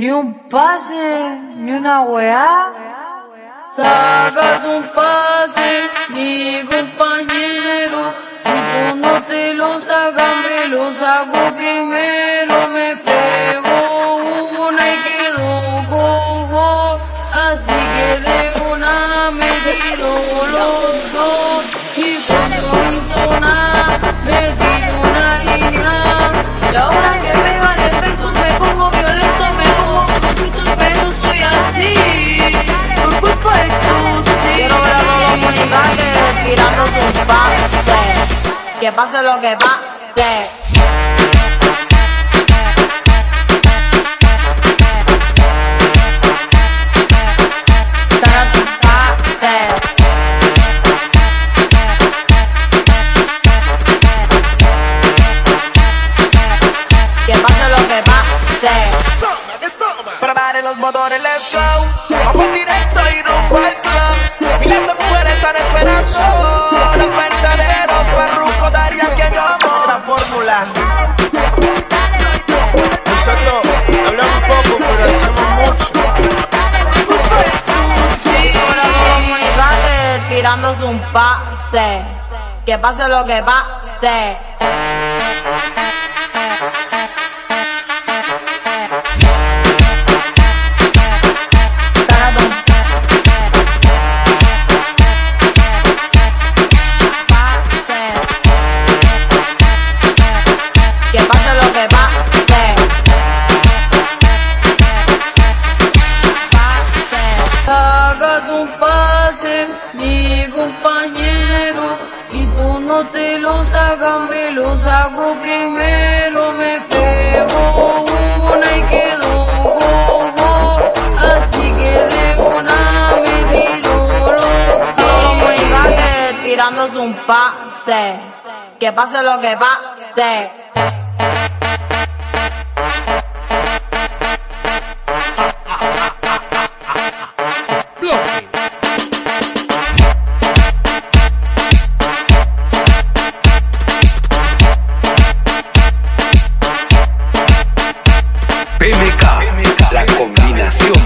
Ni un pase, ni una weá. Saca un pase, mi compañero. Si tú no te lo sacas, me lo saco primero. Me pego una y quedo cojo. Así que de una me tiro los dos. Tirando. Que pase que pase. Lo que pase. Los motores, let's go. Vamos directo y rumbo Nosotros hablamos poco, pero hacemos mucho. Tirando un pase. Que pase lo que pase. Mi compañero. Si tú no te lo sacas, me lo saco primero. Me pego una y quedo cojo. Así que de una me tiro los los municaques tirando un pase. Que pase lo que pase. MK, la combinación.